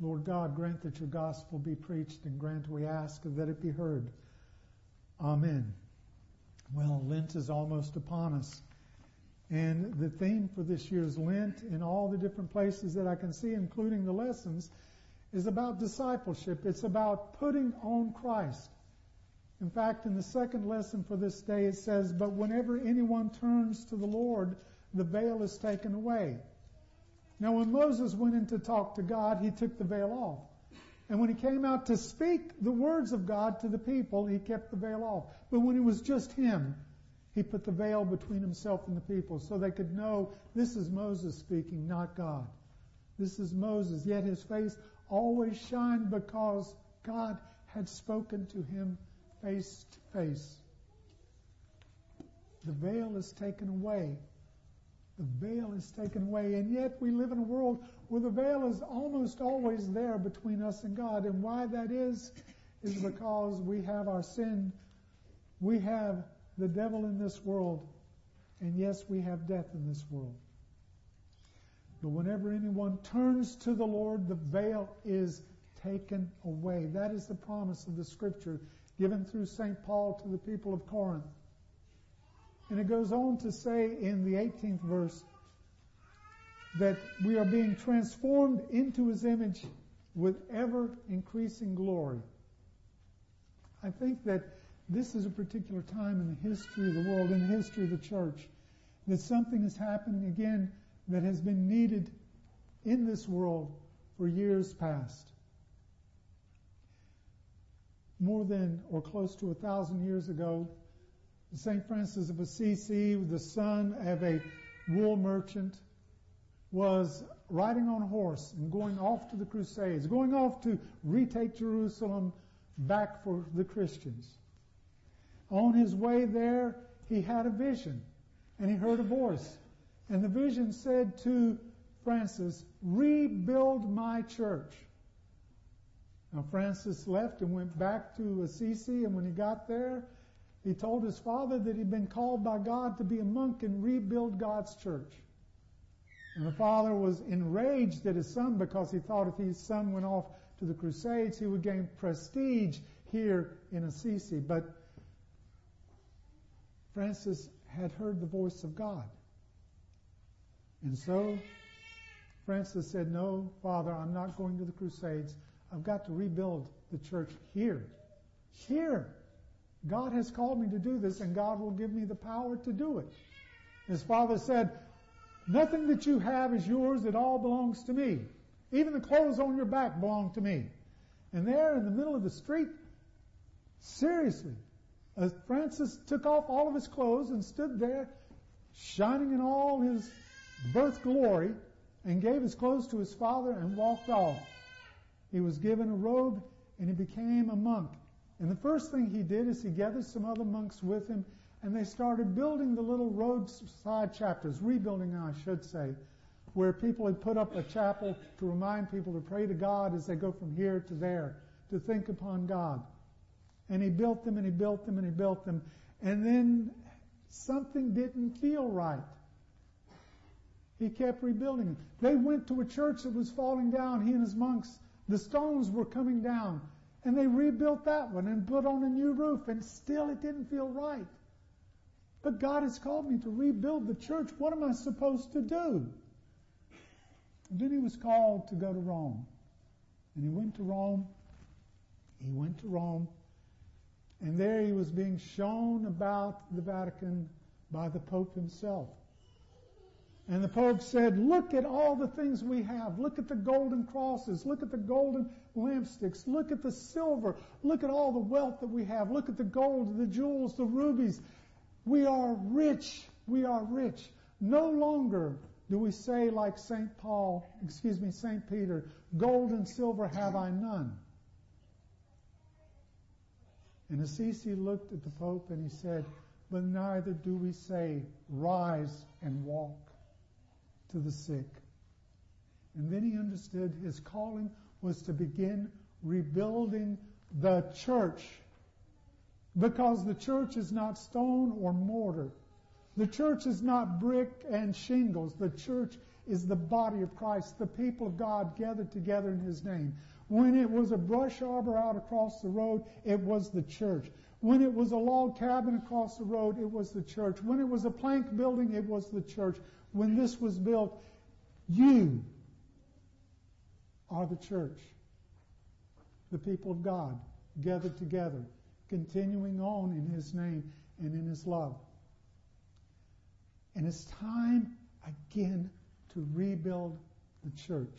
Lord God, grant that your gospel be preached and grant we ask that it be heard. Amen. Well, Lent is almost upon us. And the theme for this year's Lent in all the different places that I can see, including the lessons, is about discipleship. It's about putting on Christ. In fact, in the second lesson for this day, it says, But whenever anyone turns to the Lord, the veil is taken away. Now, when Moses went in to talk to God, he took the veil off. And when he came out to speak the words of God to the people, he kept the veil off. But when it was just him, he put the veil between himself and the people so they could know this is Moses speaking, not God. This is Moses. Yet his face always shined because God had spoken to him face to face. The veil is taken away. The veil is taken away, and yet we live in a world where the veil is almost always there between us and God. And why that is, is because we have our sin. We have the devil in this world, and yes, we have death in this world. But whenever anyone turns to the Lord, the veil is taken away. That is the promise of the scripture given through St. Paul to the people of Corinth. And it goes on to say in the 18th verse that we are being transformed into his image with ever increasing glory. I think that this is a particular time in the history of the world, in the history of the church, that something is happening again that has been needed in this world for years past. More than or close to a thousand years ago, St. Francis of Assisi, the son of a wool merchant, was riding on a horse and going off to the Crusades, going off to retake Jerusalem back for the Christians. On his way there, he had a vision and he heard a voice. And the vision said to Francis, rebuild my church. Now Francis left and went back to Assisi and when he got there, he told his father that he'd been called by God to be a monk and rebuild God's church. And the father was enraged at his son because he thought if his son went off to the Crusades, he would gain prestige here in Assisi. But Francis had heard the voice of God. And so Francis said, No, Father, I'm not going to the Crusades. I've got to rebuild the church here. Here. God has called me to do this and God will give me the power to do it. His father said, nothing that you have is yours, it all belongs to me. Even the clothes on your back belong to me. And there in the middle of the street, seriously, uh, Francis took off all of his clothes and stood there, shining in all his birth glory, and gave his clothes to his father and walked off. He was given a robe and he became a monk. And the first thing he did is he gathered some other monks with him and they started building the little roadside chapters, rebuilding, I should say, where people had put up a chapel to remind people to pray to God as they go from here to there, to think upon God. And he built them and he built them and he built them. And then something didn't feel right. He kept rebuilding them. They went to a church that was falling down, he and his monks. The stones were coming down. And they rebuilt that one and put on a new roof, and still it didn't feel right. But God has called me to rebuild the church. What am I supposed to do? And then he was called to go to Rome. And he went to Rome. He went to Rome. And there he was being shown about the Vatican by the Pope himself. And the Pope said, look at all the things we have. Look at the golden crosses. Look at the golden lampsticks. Look at the silver. Look at all the wealth that we have. Look at the gold, the jewels, the rubies. We are rich. We are rich. No longer do we say like St. Paul, excuse me, St. Peter, gold and silver have I none. And Assisi looked at the Pope and he said, but neither do we say, rise and walk to the sick. And then he understood his calling was to begin rebuilding the church. Because the church is not stone or mortar. The church is not brick and shingles. The church is the body of Christ, the people of God gathered together in His name. When it was a brush arbor out across the road, it was the church. When it was a log cabin across the road, it was the church. When it was a plank building, it was the church. When this was built, you are the church, the people of God gathered together, continuing on in His name and in His love. And it's time again to rebuild the church.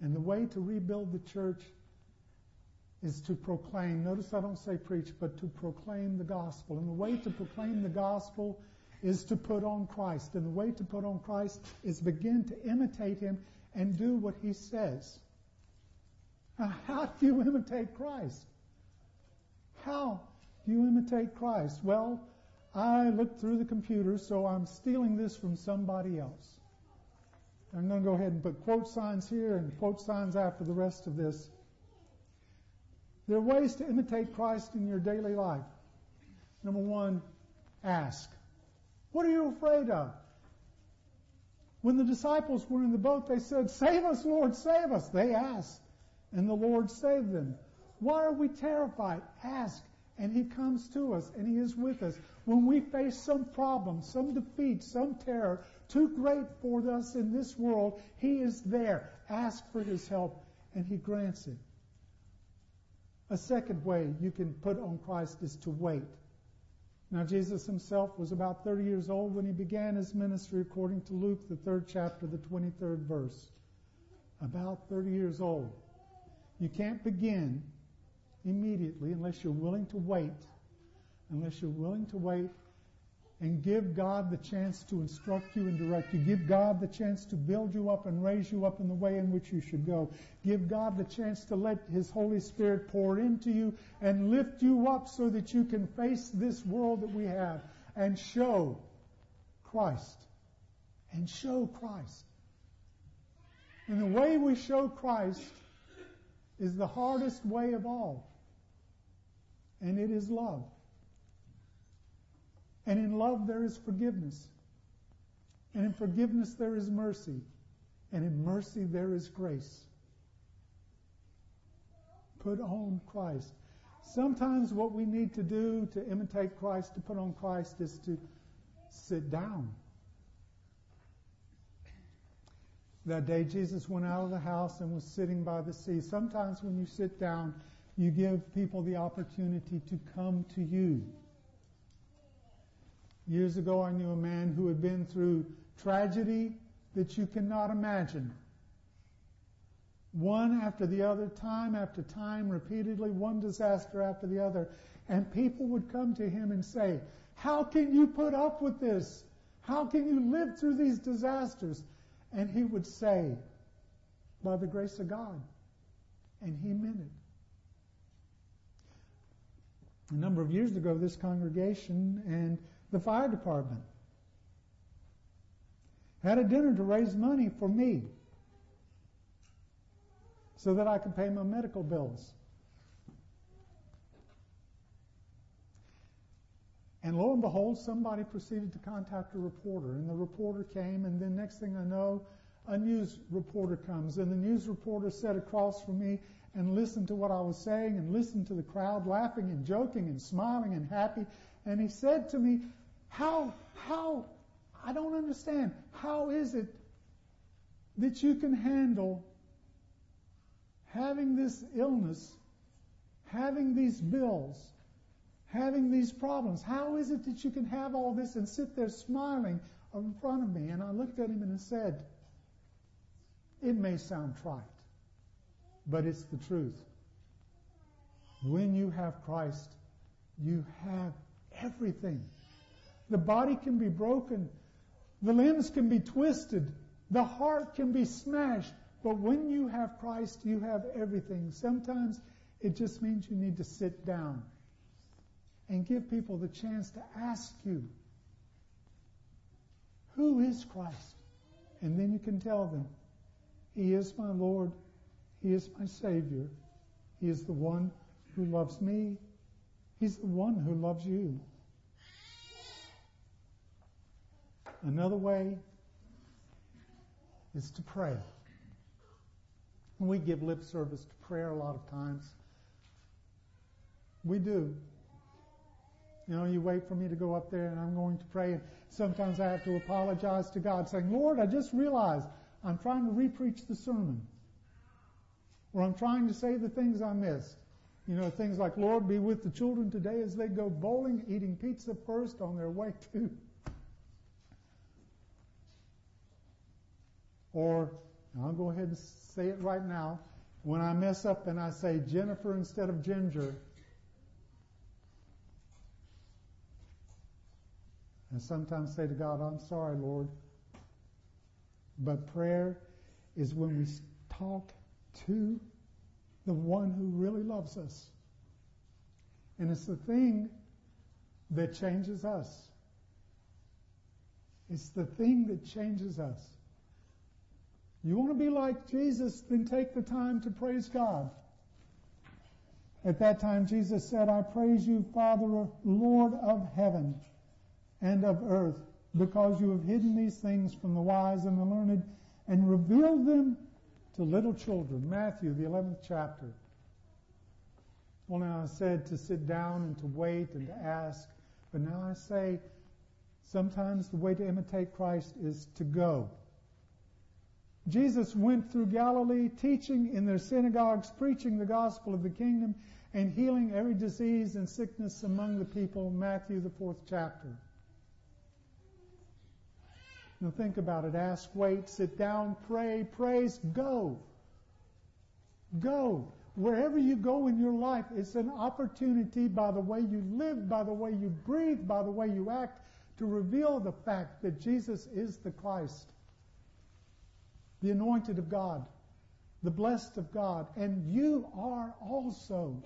And the way to rebuild the church is to proclaim. Notice I don't say preach, but to proclaim the gospel. And the way to proclaim the gospel is to put on Christ. And the way to put on Christ is begin to imitate him and do what he says. Now, how do you imitate Christ? How do you imitate Christ? Well, I looked through the computer, so I'm stealing this from somebody else. I'm going to go ahead and put quote signs here and quote signs after the rest of this. There are ways to imitate Christ in your daily life. Number one, ask. What are you afraid of? When the disciples were in the boat, they said, Save us, Lord, save us. They asked, and the Lord saved them. Why are we terrified? Ask, and He comes to us, and He is with us. When we face some problem, some defeat, some terror, too great for us in this world, He is there. Ask for His help, and He grants it. A second way you can put on Christ is to wait. Now, Jesus himself was about 30 years old when he began his ministry, according to Luke, the third chapter, the 23rd verse. About 30 years old. You can't begin immediately unless you're willing to wait. Unless you're willing to wait and give God the chance to instruct you and direct you. Give God the chance to build you up and raise you up in the way in which you should go. Give God the chance to let His Holy Spirit pour into you and lift you up so that you can face this world that we have and show Christ. And show Christ. And the way we show Christ is the hardest way of all. And it is love. And in love there is forgiveness. And in forgiveness there is mercy. And in mercy there is grace. Put on Christ. Sometimes what we need to do to imitate Christ, to put on Christ, is to sit down. That day Jesus went out of the house and was sitting by the sea. Sometimes when you sit down, you give people the opportunity to come to you. Years ago, I knew a man who had been through tragedy that you cannot imagine. One after the other, time after time, repeatedly, one disaster after the other. And people would come to him and say, How can you put up with this? How can you live through these disasters? And he would say, By the grace of God. And he meant it. A number of years ago, this congregation and the fire department. Had a dinner to raise money for me so that I could pay my medical bills. And lo and behold, somebody proceeded to contact a reporter, and the reporter came, and then next thing I know, a news reporter comes, and the news reporter sat across from me and listened to what I was saying, and listened to the crowd laughing and joking and smiling and happy, and he said to me, how, how, I don't understand. How is it that you can handle having this illness, having these bills, having these problems? How is it that you can have all this and sit there smiling in front of me? And I looked at him and I said, It may sound trite, but it's the truth. When you have Christ, you have everything. The body can be broken. The limbs can be twisted. The heart can be smashed. But when you have Christ, you have everything. Sometimes it just means you need to sit down and give people the chance to ask you, Who is Christ? And then you can tell them, He is my Lord. He is my Savior. He is the one who loves me. He's the one who loves you. Another way is to pray. We give lip service to prayer a lot of times. We do. You know, you wait for me to go up there and I'm going to pray. Sometimes I have to apologize to God saying, Lord, I just realized I'm trying to repreach the sermon. Or I'm trying to say the things I missed. You know, things like, Lord, be with the children today as they go bowling, eating pizza first on their way to. Or, I'll go ahead and say it right now. When I mess up and I say Jennifer instead of Ginger, and sometimes say to God, I'm sorry, Lord. But prayer is when we talk to the one who really loves us. And it's the thing that changes us. It's the thing that changes us. You want to be like Jesus, then take the time to praise God. At that time, Jesus said, I praise you, Father, Lord of heaven and of earth, because you have hidden these things from the wise and the learned and revealed them to little children. Matthew, the 11th chapter. Well, now I said to sit down and to wait and to ask, but now I say sometimes the way to imitate Christ is to go. Jesus went through Galilee teaching in their synagogues, preaching the gospel of the kingdom, and healing every disease and sickness among the people. Matthew, the fourth chapter. Now think about it. Ask, wait, sit down, pray, praise, go. Go. Wherever you go in your life, it's an opportunity by the way you live, by the way you breathe, by the way you act, to reveal the fact that Jesus is the Christ, the anointed of God, the blessed of God, and you are also.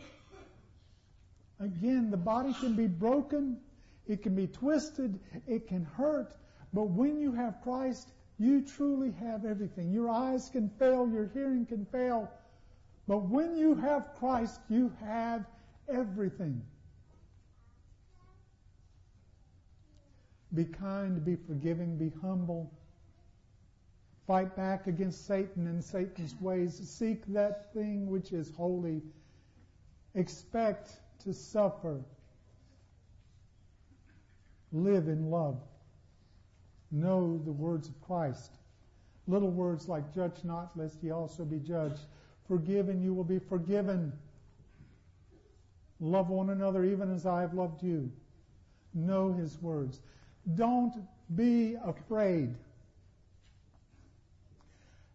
Again, the body can be broken, it can be twisted, it can hurt, but when you have Christ, you truly have everything. Your eyes can fail, your hearing can fail. But when you have Christ, you have everything. Be kind, be forgiving, be humble. Fight back against Satan and Satan's ways. Seek that thing which is holy. Expect to suffer. Live in love know the words of Christ. Little words like judge not, lest ye also be judged. Forgive and you will be forgiven. Love one another even as I have loved you. Know his words. Don't be afraid.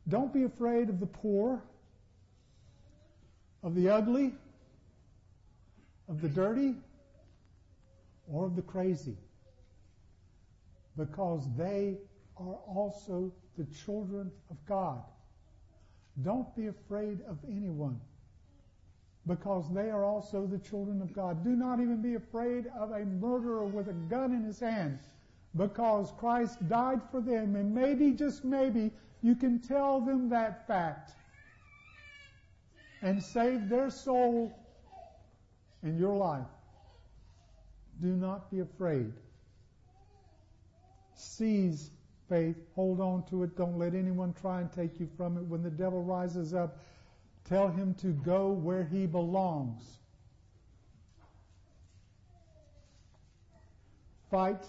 Don't be afraid of the poor, of the ugly, of the dirty, or of the crazy because they are also the children of God. Don't be afraid of anyone because they are also the children of God. Do not even be afraid of a murderer with a gun in his hand because Christ died for them and maybe, just maybe, you can tell them that fact and save their soul and your life. Do not be afraid. Seize faith, hold on to it, don't let anyone try and take you from it. When the devil rises up, tell him to go where he belongs. Fight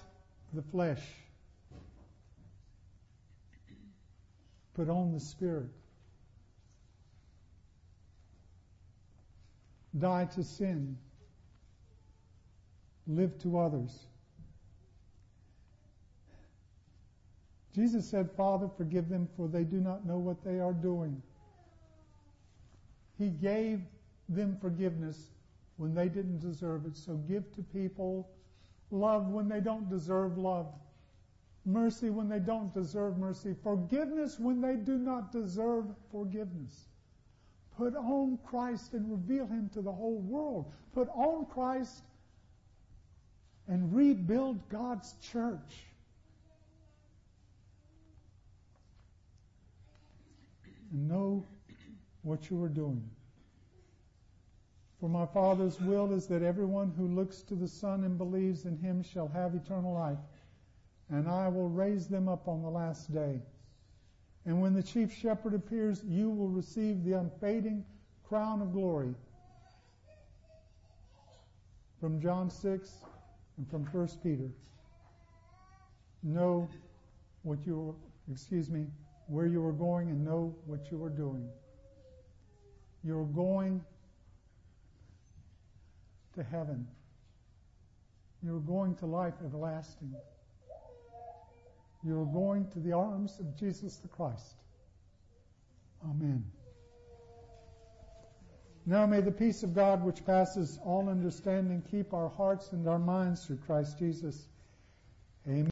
the flesh. Put on the Spirit. Die to sin. Live to others. Jesus said, Father, forgive them, for they do not know what they are doing. He gave them forgiveness when they didn't deserve it. So give to people love when they don't deserve love, mercy when they don't deserve mercy, forgiveness when they do not deserve forgiveness. Put on Christ and reveal Him to the whole world. Put on Christ and rebuild God's church. And know what you are doing. For my Father's will is that everyone who looks to the Son and believes in him shall have eternal life, and I will raise them up on the last day. And when the chief shepherd appears, you will receive the unfading crown of glory. From John 6 and from 1 Peter. Know what you excuse me, where you are going and know what you are doing. You're going to heaven. You're going to life everlasting. You're going to the arms of Jesus the Christ. Amen. Now may the peace of God, which passes all understanding, keep our hearts and our minds through Christ Jesus. Amen.